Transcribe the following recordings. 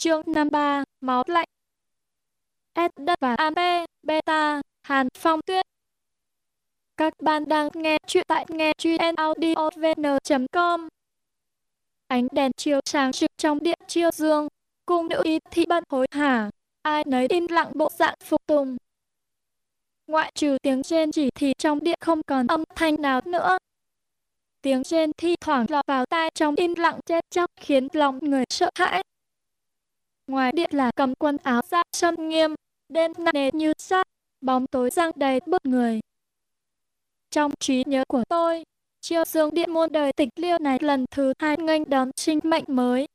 Chương 53, Máu lạnh. S đất và AB, Beta, Hàn Phong Tuyết. Các bạn đang nghe chuyện tại nghe chuyện audiovn.com Ánh đèn chiếu sáng trực trong điện chiêu dương Cung nữ y thị bận hối hả Ai nấy im lặng bộ dạng phục tùng. Ngoại trừ tiếng trên chỉ thì trong điện không còn âm thanh nào nữa. Tiếng trên thi thoảng lọt vào tai trong im lặng chết chóc khiến lòng người sợ hãi. Ngoài điện là cầm quân áo ra sâm nghiêm, đêm nặng nề như sắt, bóng tối răng đầy bức người. Trong trí nhớ của tôi, chiêu dương điện môn đời tịch liêu này lần thứ hai nghênh đón sinh mệnh mới.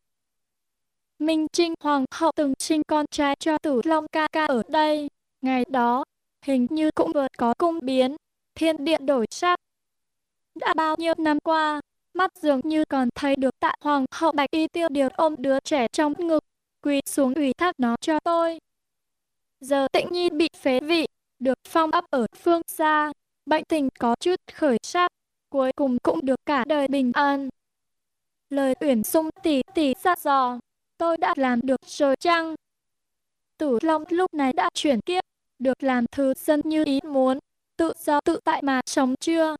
Minh Trinh Hoàng hậu từng sinh con trai cho tử Long ca ca ở đây. Ngày đó, hình như cũng vừa có cung biến, thiên điện đổi sắc. Đã bao nhiêu năm qua, mắt dường như còn thấy được tạ hoàng hậu bạch y tiêu điều ôm đứa trẻ trong ngực, quỳ xuống ủy thác nó cho tôi. Giờ tịnh nhi bị phế vị, được phong ấp ở phương xa, bệnh tình có chút khởi sắc, cuối cùng cũng được cả đời bình an. Lời uyển sung tỉ tỉ ra dò, tôi đã làm được rồi chăng? Tử Long lúc này đã chuyển kiếp, được làm thứ dân như ý muốn, tự do tự tại mà sống chưa?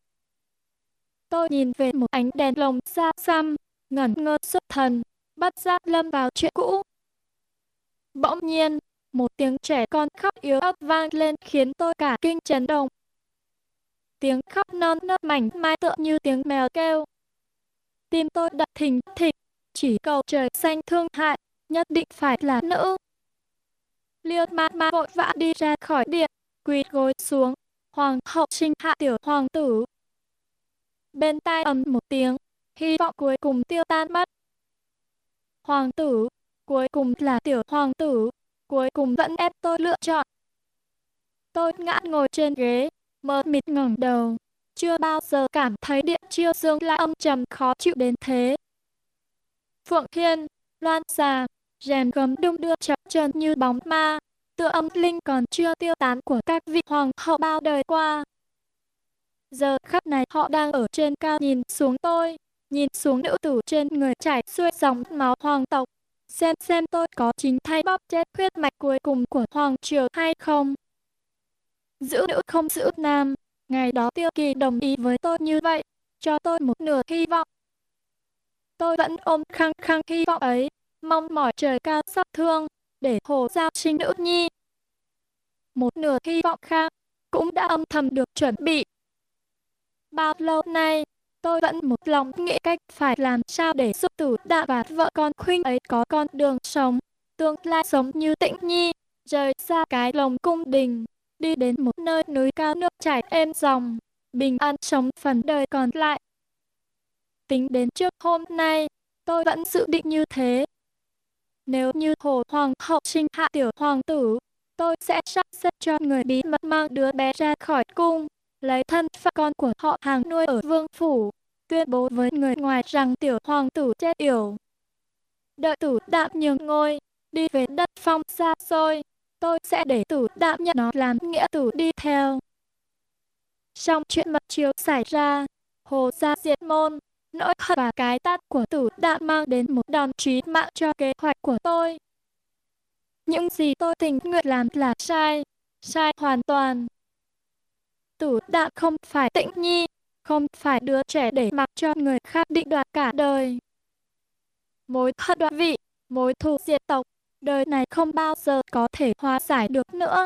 Tôi nhìn về một ánh đèn lồng xa xăm, ngẩn ngơ xuất thần, bắt giác lâm vào chuyện cũ. Bỗng nhiên, một tiếng trẻ con khóc yếu ớt vang lên khiến tôi cả kinh chấn động. Tiếng khóc non nớt mảnh mai tựa như tiếng mèo kêu. Tim tôi đập thình thịch, chỉ cầu trời xanh thương hại, nhất định phải là nữ. Liêu ma ma vội vã đi ra khỏi điện, quỳ gối xuống. Hoàng hậu sinh hạ tiểu hoàng tử, bên tai ầm một tiếng, hy vọng cuối cùng tiêu tan mất. Hoàng tử, cuối cùng là tiểu hoàng tử, cuối cùng vẫn ép tôi lựa chọn. Tôi ngã ngồi trên ghế, mơ mịt ngẩng đầu, chưa bao giờ cảm thấy điện chiêu dương lại âm trầm khó chịu đến thế. Phượng Thiên, Loan Xà, rèm gấm đung đưa chập chờn như bóng ma, tựa âm linh còn chưa tiêu tán của các vị hoàng hậu bao đời qua. Giờ khắc này họ đang ở trên cao nhìn xuống tôi, nhìn xuống nữ tử trên người chảy xuôi dòng máu hoàng tộc. Xem xem tôi có chính thay bóp chết huyết mạch cuối cùng của hoàng triều hay không. Giữ nữ không giữ nam, ngày đó tiêu kỳ đồng ý với tôi như vậy, cho tôi một nửa hy vọng. Tôi vẫn ôm khăng khăng hy vọng ấy, mong mỏi trời cao sắp thương, để hồ giao sinh nữ nhi. Một nửa hy vọng khác, cũng đã âm thầm được chuẩn bị. Bao lâu nay, tôi vẫn một lòng nghĩ cách phải làm sao để giúp tử đạ và vợ con khuynh ấy có con đường sống, tương lai sống như tĩnh nhi, rời xa cái lồng cung đình, đi đến một nơi núi cao nước chảy êm dòng, bình an sống phần đời còn lại. Tính đến trước hôm nay, tôi vẫn dự định như thế. Nếu như Hồ Hoàng hậu sinh hạ tiểu hoàng tử, tôi sẽ sắp xếp cho người bí mật mang đứa bé ra khỏi cung, lấy thân phận con của họ hàng nuôi ở vương phủ, tuyên bố với người ngoài rằng tiểu hoàng tử chết yểu. Đợi tử đạm nhường ngôi, đi về đất phong xa xôi, tôi sẽ để tử đạm nhận nó làm nghĩa tử đi theo. Trong chuyện mật chiếu xảy ra, hồ gia diệt môn, nỗi hận và cái tát của tử đạm mang đến một đòn trí mạng cho kế hoạch của tôi. Những gì tôi tình nguyện làm là sai, sai hoàn toàn tử đã không phải tĩnh nhi, không phải đứa trẻ để mặc cho người khác định đoạt cả đời. Mối hận đoạt vị, mối thù diệt tộc, đời này không bao giờ có thể hóa giải được nữa.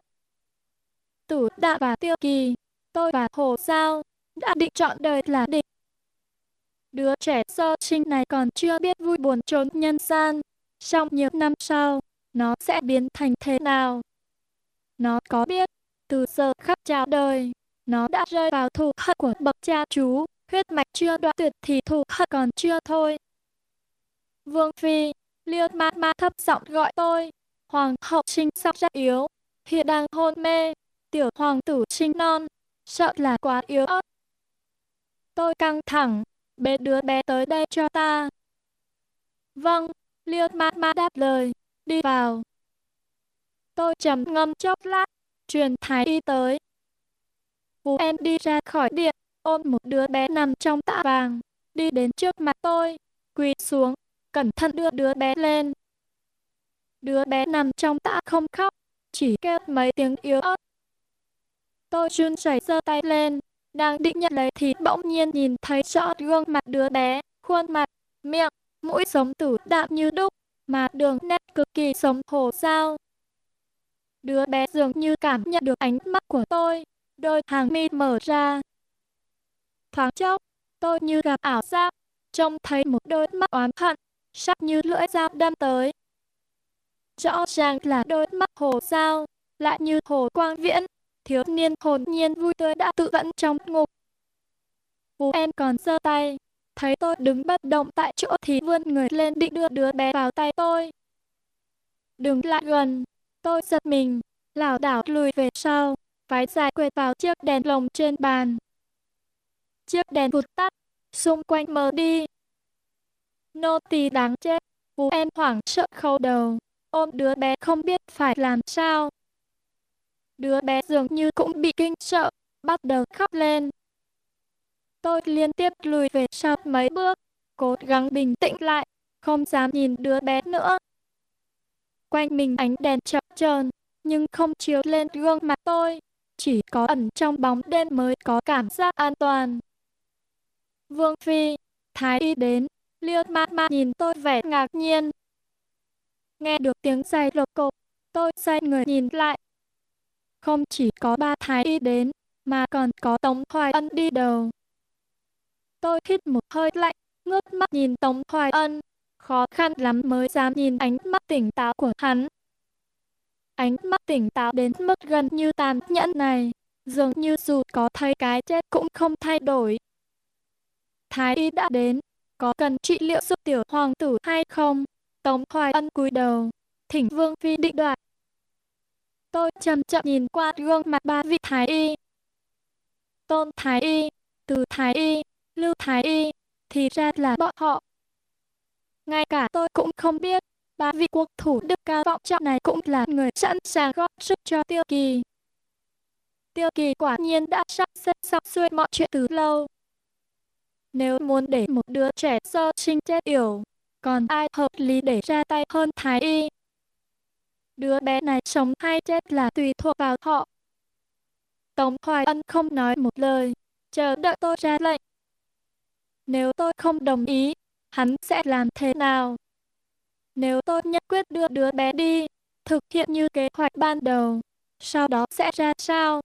Tử đạ và tiêu kỳ, tôi và hồ giao, đã định chọn đời là địch. Đứa trẻ sơ sinh này còn chưa biết vui buồn trốn nhân gian, trong nhiều năm sau, nó sẽ biến thành thế nào? Nó có biết, từ giờ khắc chào đời, nó đã rơi vào thù hận của bậc cha chú, huyết mạch chưa đoạn tuyệt thì thù hận còn chưa thôi. Vương Phi, Liêu Ma Ma thấp giọng gọi tôi, Hoàng hậu sinh sắp rất yếu, hiện đang hôn mê, tiểu hoàng tử sinh non, sợ là quá yếu ớt. Tôi căng thẳng, bế đứa bé tới đây cho ta. Vâng, Liêu Ma Ma đáp lời, đi vào. Tôi trầm ngâm chốc lát, truyền thái y tới, Vũ em đi ra khỏi điện, ôm một đứa bé nằm trong tạ vàng, đi đến trước mặt tôi, quỳ xuống, cẩn thận đưa đứa bé lên. đứa bé nằm trong tã không khóc, chỉ kêu mấy tiếng yếu ớt. Tôi run rẩy giơ tay lên, đang định nhận lấy thì bỗng nhiên nhìn thấy rõ gương mặt đứa bé, khuôn mặt, miệng, mũi sống tử đạm như đúc, mà đường nét cực kỳ sống hồ sao. Đứa bé dường như cảm nhận được ánh mắt của tôi, đôi hàng mi mở ra. Thoáng chốc, tôi như gặp ảo giác, trông thấy một đôi mắt oán hận, sắc như lưỡi dao đâm tới. Rõ ràng là đôi mắt hồ sao, lại như hồ quang viễn, thiếu niên hồn nhiên vui tươi đã tự vẫn trong ngục. Vũ em còn giơ tay, thấy tôi đứng bất động tại chỗ thì vươn người lên định đưa đứa bé vào tay tôi. Đừng lại gần, tôi giật mình, lảo đảo lùi về sau, váy dài quệt vào chiếc đèn lồng trên bàn. Chiếc đèn vụt tắt, xung quanh mờ đi. Nô tỳ đáng chết, Vũ em hoảng sợ khâu đầu, ôm đứa bé không biết phải làm sao. Đứa bé dường như cũng bị kinh sợ, bắt đầu khóc lên. Tôi liên tiếp lùi về sau mấy bước, cố gắng bình tĩnh lại, không dám nhìn đứa bé nữa. Quanh mình ánh đèn chập chờn, nhưng không chiếu lên gương mặt tôi, chỉ có ẩn trong bóng đêm mới có cảm giác an toàn. Vương Phi, Thái Y đến, Liêu ma ma nhìn tôi vẻ ngạc nhiên. Nghe được tiếng giày lộc cộp, tôi xoay người nhìn lại, không chỉ có ba thái y đến, mà còn có Tống Hoài Ân đi đầu. Tôi hít một hơi lạnh, ngước mắt nhìn Tống Hoài Ân. Khó khăn lắm mới dám nhìn ánh mắt tỉnh táo của hắn. Ánh mắt tỉnh táo đến mức gần như tàn nhẫn này, dường như dù có thấy cái chết cũng không thay đổi. Thái y đã đến, có cần trị liệu giúp tiểu hoàng tử hay không? Tống Hoài Ân cúi đầu, thỉnh Vương Phi định đoạt. Tôi chậm chậm nhìn qua gương mặt ba vị thái y. Tôn thái y, từ thái y, lưu thái y, thì ra là bọn họ. Ngay cả tôi cũng không biết, ba vị quốc thủ đức cao vọng trọng này cũng là người sẵn sàng góp sức cho tiêu kỳ. Tiêu kỳ quả nhiên đã sắp xếp xong xuôi mọi chuyện từ lâu. Nếu muốn để một đứa trẻ sơ sinh chết yểu, còn ai hợp lý để ra tay hơn thái y? Đứa bé này sống hay chết là tùy thuộc vào họ. Tống Hoài Ân không nói một lời, chờ đợi tôi ra lệnh. Nếu tôi không đồng ý, hắn sẽ làm thế nào? Nếu tôi nhất quyết đưa đứa bé đi, thực hiện như kế hoạch ban đầu, sau đó sẽ ra sao?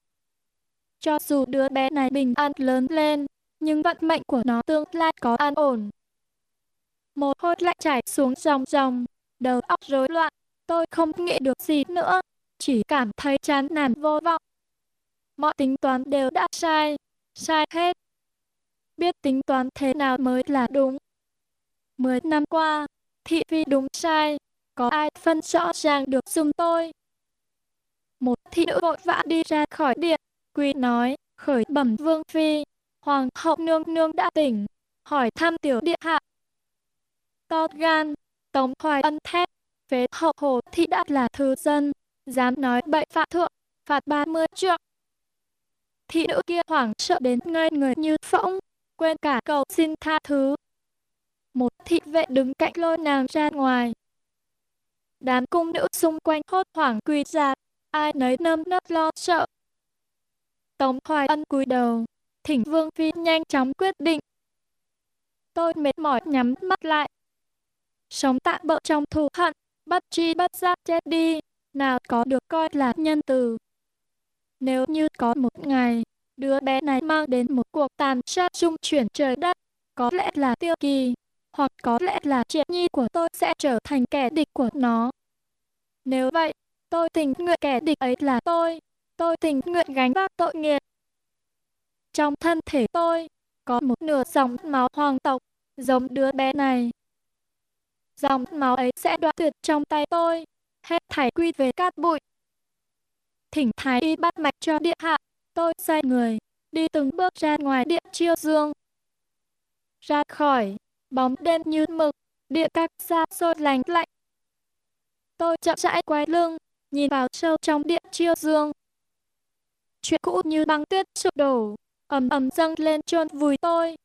Cho dù đứa bé này bình an lớn lên, nhưng vận mệnh của nó tương lai có an ổn. Một hốt lại chảy xuống dòng dòng, đầu óc rối loạn. Tôi không nghĩ được gì nữa, chỉ cảm thấy chán nản vô vọng. Mọi tính toán đều đã sai, sai hết. Biết tính toán thế nào mới là đúng. Mười năm qua, thị phi đúng sai, có ai phân rõ ràng được dùng tôi. Một thị nữ vội vã đi ra khỏi điện, quỳ nói, khởi bẩm vương phi, hoàng hậu nương nương đã tỉnh, hỏi thăm tiểu điện hạ. To gan, tống hoài ân thét, phế hậu hồ thị đã là thứ dân, dám nói bậy phạm thượng, phạt 30 trượng. Thị nữ kia hoảng sợ đến ngây người như phỗng, quên cả cầu xin tha thứ. Một thị vệ đứng cạnh lôi nàng ra ngoài. Đám cung nữ xung quanh hốt hoảng quỳ ra, ai nấy nơm nớp lo sợ. Tống Hoài Ân cúi đầu, thỉnh Vương Phi nhanh chóng quyết định. Tôi mệt mỏi nhắm mắt lại. Sống tạm bỡ trong thù hận, bất chi bất giác chết đi, nào có được coi là nhân từ. Nếu như có một ngày, đứa bé này mang đến một cuộc tàn sát trung chuyển trời đất, có lẽ là tiêu kỳ, hoặc có lẽ là triệt nhi của tôi sẽ trở thành kẻ địch của nó. Nếu vậy, tôi tình nguyện kẻ địch ấy là tôi, tôi tình nguyện gánh vác tội nghiệp. Trong thân thể tôi, có một nửa dòng máu hoàng tộc, giống đứa bé này. Dòng máu ấy sẽ đoạn tuyệt trong tay tôi, hết thảy quy về cát bụi. Thỉnh thái y bắt mạch cho điện hạ, tôi sai người, đi từng bước ra ngoài điện chiêu dương. Ra khỏi, bóng đen như mực, địa các xa xôi lành lạnh. Tôi chậm rãi quay lưng, nhìn vào sâu trong điện chiêu dương. Chuyện cũ như băng tuyết sụp đổ, ầm ầm dâng lên chôn vùi tôi.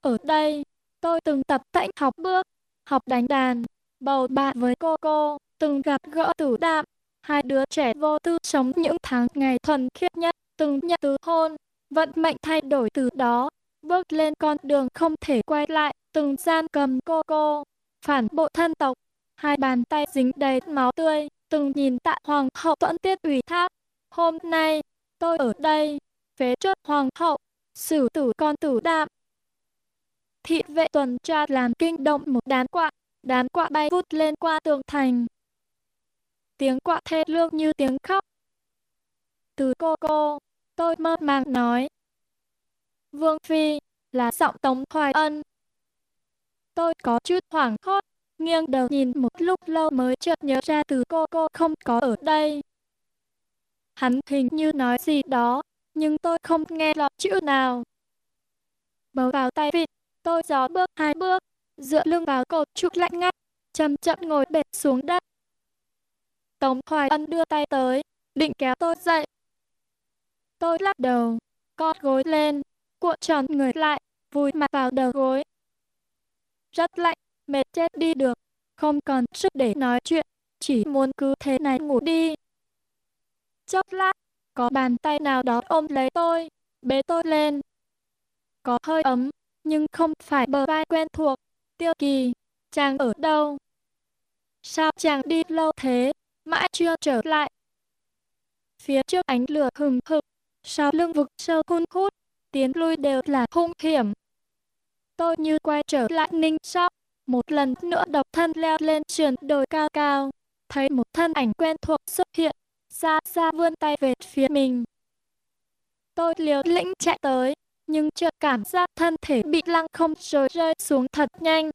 Ở đây, tôi từng tập tễnh học bước, học đánh đàn, bầu bạn với cô cô, từng gặp gỡ tử đạm. Hai đứa trẻ vô tư sống những tháng ngày thuần khiết nhất, từng nhận từ hôn. Vận mệnh thay đổi từ đó, bước lên con đường không thể quay lại, từng gian cầm cô cô, phản bội thân tộc. Hai bàn tay dính đầy máu tươi, từng nhìn tạ hoàng hậu tuẫn tiết ủy thác. Hôm nay, tôi ở đây, phế chốt hoàng hậu, xử tử con tử đạm. Thị vệ tuần tra làm kinh động một đám quạ, đám quạ bay vút lên qua tường thành. Tiếng quạ thê lương như tiếng khóc. Từ cô cô, tôi mơ màng nói. Vương Phi, là giọng Tống Hoài Ân. Tôi có chút hoảng hốt, nghiêng đầu nhìn một lúc lâu mới chợt nhớ ra từ cô cô không có ở đây. Hắn hình như nói gì đó, nhưng tôi không nghe lọt chữ nào. Bấu vào tay vịt, tôi gió bước hai bước, dựa lưng vào cột trúc lạnh ngắt, chậm chậm ngồi bệt xuống đất. Tống Hoài Ân đưa tay tới, định kéo tôi dậy. Tôi lắc đầu, co gối lên, cuộn tròn người lại, vùi mặt vào đầu gối. Rất lạnh, mệt chết đi được, không còn sức để nói chuyện, chỉ muốn cứ thế này ngủ đi. Chốc lát, có bàn tay nào đó ôm lấy tôi, bế tôi lên. Có hơi ấm, nhưng không phải bờ vai quen thuộc. Tiêu kỳ, chàng ở đâu? Sao chàng đi lâu thế, mãi chưa trở lại? Phía trước ánh lửa hừng hực, sau lưng vực sâu hun hút, tiến lui đều là hung hiểm. Tôi như quay trở lại ninh sóc, một lần nữa độc thân leo lên sườn đồi cao cao, thấy một thân ảnh quen thuộc xuất hiện, xa xa vươn tay về phía mình. Tôi liều lĩnh chạy tới, nhưng chợt cảm giác thân thể bị lăng không rồi rơi xuống thật nhanh.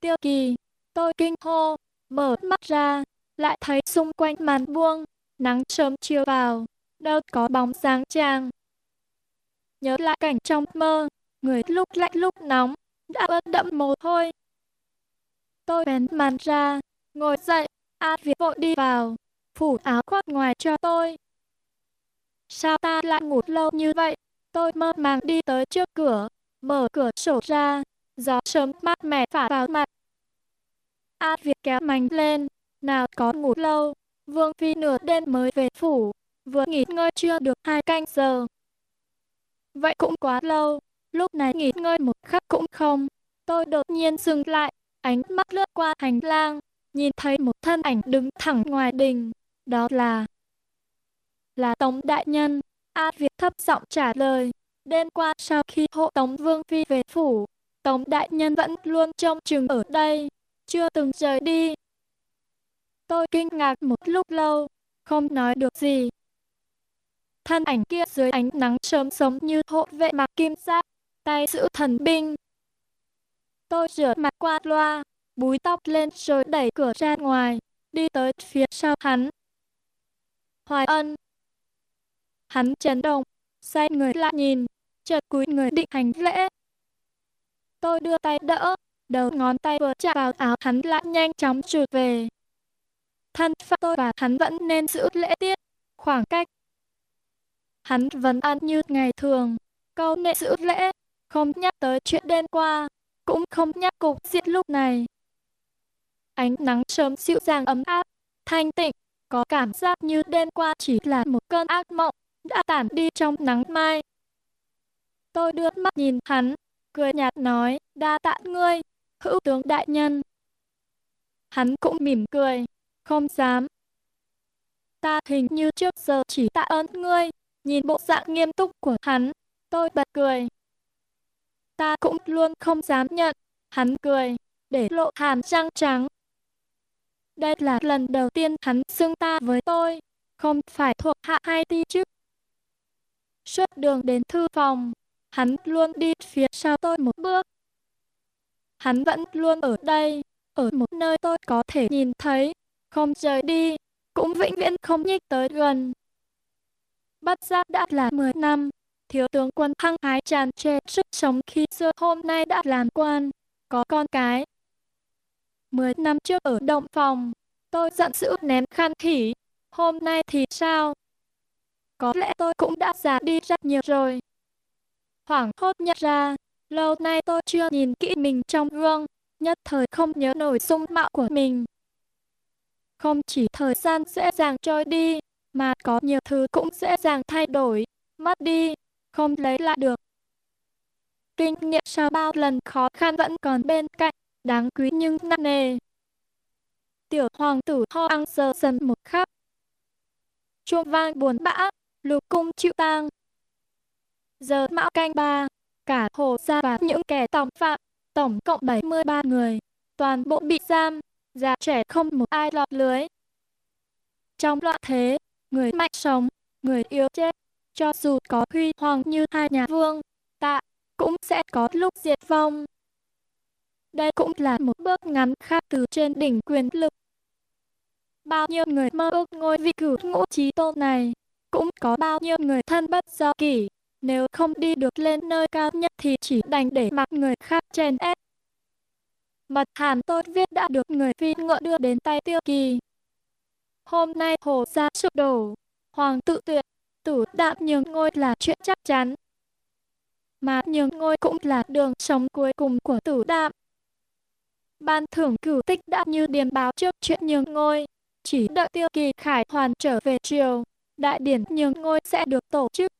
Tiêu kỳ, tôi kinh hô, mở mắt ra, lại thấy xung quanh màn buông, nắng sớm chiều vào, đâu có bóng dáng chàng. Nhớ lại cảnh trong mơ, người lúc lạnh lúc nóng, đã ướt đẫm mồ hôi. Tôi bén màn ra, ngồi dậy, A Việt vội đi vào, phủ áo khoác ngoài cho tôi. Sao ta lại ngủ lâu như vậy? Tôi mơ màng đi tới trước cửa, mở cửa sổ ra, gió sớm mát mẻ phả vào mặt. A Việt kéo mảnh lên, nào có ngủ lâu, Vương Phi nửa đêm mới về phủ, vừa nghỉ ngơi chưa được hai canh giờ. Vậy cũng quá lâu, lúc này nghỉ ngơi một khắc cũng không. Tôi đột nhiên dừng lại, ánh mắt lướt qua hành lang, nhìn thấy một thân ảnh đứng thẳng ngoài đình. Đó là... Là Tống Đại Nhân. A Việt thấp giọng trả lời. Đêm qua sau khi hộ Tống Vương Phi về phủ, Tống Đại Nhân vẫn luôn trông chừng ở đây, chưa từng rời đi. Tôi kinh ngạc một lúc lâu, không nói được gì. Thân ảnh kia dưới ánh nắng sớm sống như hộ vệ mặc kim giáp, tay giữ thần binh. Tôi rửa mặt qua loa, búi tóc lên rồi đẩy cửa ra ngoài, đi tới phía sau hắn. Hoài ân. Hắn chấn động, xoay người lại nhìn, chợt cúi người định hành lễ. Tôi đưa tay đỡ, đầu ngón tay vừa chạm vào áo hắn lại nhanh chóng trượt về. Thân phận tôi và hắn vẫn nên giữ lễ tiết, khoảng cách. Hắn vẫn ăn như ngày thường, câu nệ giữ lễ, không nhắc tới chuyện đêm qua, cũng không nhắc cục diện lúc này. Ánh nắng sớm dịu dàng ấm áp, thanh tịnh, có cảm giác như đêm qua chỉ là một cơn ác mộng, đã tản đi trong nắng mai. Tôi đưa mắt nhìn hắn, cười nhạt nói, đa tạ ngươi, hữu tướng đại nhân. Hắn cũng mỉm cười, không dám. Ta hình như trước giờ chỉ tạ ơn ngươi, nhìn bộ dạng nghiêm túc của hắn, tôi bật cười. Ta cũng luôn không dám nhận, hắn cười, để lộ hàm răng trắng. Đây là lần đầu tiên hắn xưng ta với tôi, không phải thuộc hạ hay ti chứ. Suốt đường đến thư phòng, hắn luôn đi phía sau tôi một bước. Hắn vẫn luôn ở đây, ở một nơi tôi có thể nhìn thấy, không rời đi, cũng vĩnh viễn không nhích tới gần. Bắt giáp đã là 10 năm, thiếu tướng quân hăng hái tràn trề sức sống khi xưa hôm nay đã làm quan, có con cái. 10 năm trước ở động phòng, tôi giận dữ ném khăn khỉ, hôm nay thì sao? Có lẽ tôi cũng đã già đi rất nhiều rồi. Hoảng hốt nhận ra, lâu nay tôi chưa nhìn kỹ mình trong gương, nhất thời không nhớ nổi dung mạo của mình. Không chỉ thời gian dễ dàng trôi đi, mà có nhiều thứ cũng dễ dàng thay đổi, mất đi, không lấy lại được. Kinh nghiệm sau bao lần khó khăn vẫn còn bên cạnh, đáng quý nhưng nặng nề. Tiểu hoàng tử ho ăn giờ dần một khắc. Chuông vang buồn bã, lục cung chịu tang. Giờ mão canh ba, cả hồ gia và những kẻ tòng phạm, tổng cộng 73 người, toàn bộ bị giam, già trẻ không một ai lọt lưới. Trong loạn thế, người mạnh sống, người yếu chết, cho dù có huy hoàng như hai nhà vương, tạ, cũng sẽ có lúc diệt vong. Đây cũng là một bước ngắn khác từ trên đỉnh quyền lực. Bao nhiêu người mơ ước ngôi vị cửu ngũ trí tôn này, cũng có bao nhiêu người thân bất do kỷ, nếu không đi được lên nơi cao nhất thì chỉ đành để mặc người khác chèn ép. Mật hàm tôi viết đã được người phi ngựa đưa đến tay tiêu kỳ. Hôm nay hồ gia sụp đổ, hoàng tự tuyệt, tử đạm nhường ngôi là chuyện chắc chắn. Mà nhường ngôi cũng là đường sống cuối cùng của tử đạm. Ban thưởng cửu tích đã như điềm báo trước chuyện nhường ngôi, chỉ đợi tiêu kỳ khải hoàn trở về triều, đại điển nhường ngôi sẽ được tổ chức.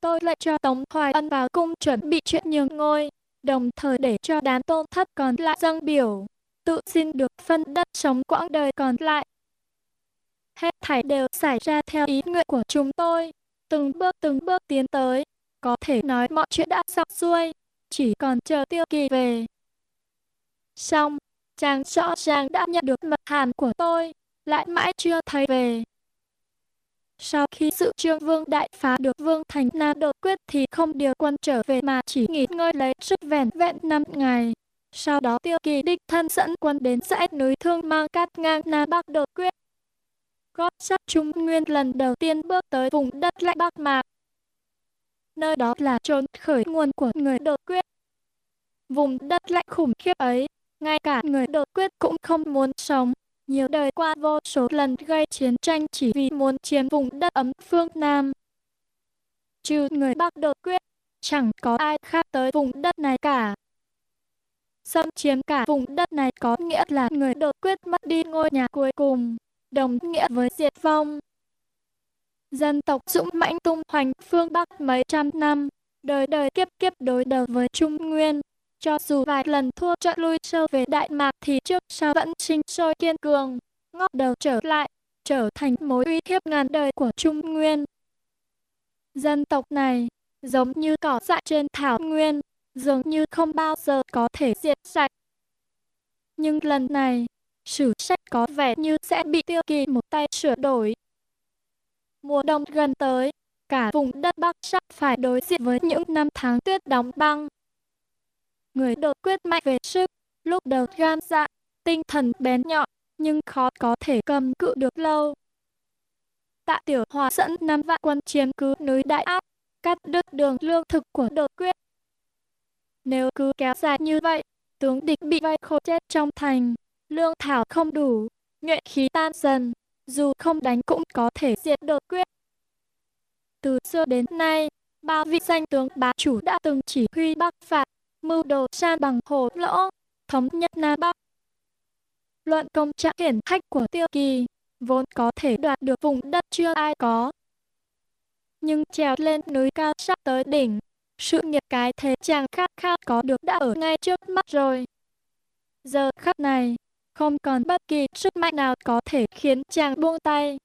Tôi lại cho Tống Hoài Ân vào cung chuẩn bị chuyện nhường ngôi, đồng thời để cho đám tôn thất còn lại dâng biểu, tự xin được phân đất sống quãng đời còn lại. Hết thảy đều xảy ra theo ý nguyện của chúng tôi, từng bước từng bước tiến tới, có thể nói mọi chuyện đã xong xuôi, chỉ còn chờ tiêu kỳ về. Xong, chàng rõ ràng đã nhận được mật hàn của tôi, lại mãi chưa thấy về. Sau khi sự trương vương đại phá được vương thành Nam đột quyết thì không điều quân trở về mà chỉ nghỉ ngơi lấy sức vẹn vẹn năm ngày. Sau đó tiêu kỳ đích thân dẫn quân đến dãy núi thương mang cát ngang Nam Bắc đột quyết. Gót sắt Trung Nguyên lần đầu tiên bước tới vùng đất lạnh Bắc Mạc. Nơi đó là trốn khởi nguồn của người đột quyết. Vùng đất lạnh khủng khiếp ấy, ngay cả người đột quyết cũng không muốn sống nhiều đời qua vô số lần gây chiến tranh chỉ vì muốn chiếm vùng đất ấm phương Nam. Trừ người Bắc đột quyết, chẳng có ai khác tới vùng đất này cả. Xâm chiếm cả vùng đất này có nghĩa là người đột quyết mất đi ngôi nhà cuối cùng, đồng nghĩa với diệt vong. Dân tộc dũng mãnh tung hoành phương Bắc mấy trăm năm, đời đời kiếp kiếp đối đầu với Trung Nguyên, cho dù vài lần thua trận lui sâu về Đại Mạc thì trước sau vẫn sinh sôi kiên cường, ngóc đầu trở lại, trở thành mối uy hiếp ngàn đời của Trung Nguyên. Dân tộc này, giống như cỏ dại trên thảo nguyên, dường như không bao giờ có thể diệt sạch. Nhưng lần này, sử sách có vẻ như sẽ bị tiêu kỳ một tay sửa đổi. Mùa đông gần tới, cả vùng đất Bắc sắp phải đối diện với những năm tháng tuyết đóng băng, người đột quyết mạnh về sức, lúc đầu gan dạ, tinh thần bén nhọn, nhưng khó có thể cầm cự được lâu. Tạ Tiểu Hòa dẫn năm vạn quân chiếm cứ núi Đại Áp, cắt đứt đường lương thực của đột quyết. Nếu cứ kéo dài như vậy, tướng địch bị vây khổ chết trong thành, lương thảo không đủ, nhuệ khí tan dần, dù không đánh cũng có thể diệt đột quyết. Từ xưa đến nay, bao vị danh tướng bá chủ đã từng chỉ huy bắc phạt, mưu đồ san bằng hồ lỗ, thống nhất Nam Bắc. Luận công trạng hiển hách của tiêu kỳ, vốn có thể đoạt được vùng đất chưa ai có. Nhưng trèo lên núi cao sắp tới đỉnh, sự nghiệp cái thế chàng khát khát có được đã ở ngay trước mắt rồi. Giờ khắc này, không còn bất kỳ sức mạnh nào có thể khiến chàng buông tay.